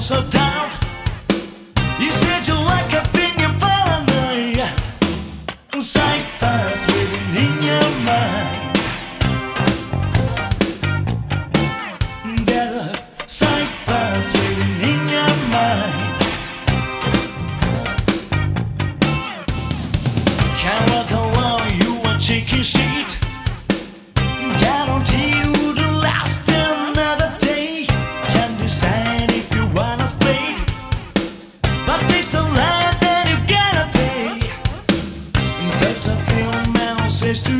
sense of doubt. You said you like a thing you paranoia. Ciphers living in your mind. There are ciphers living in your mind. Can't walk around you a chicken sheet. managed to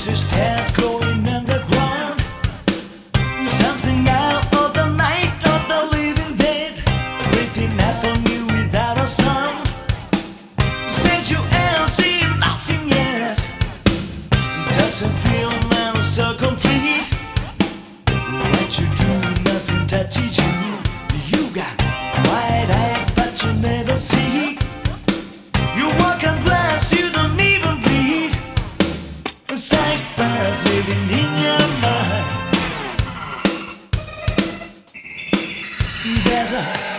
This is Tazco. 在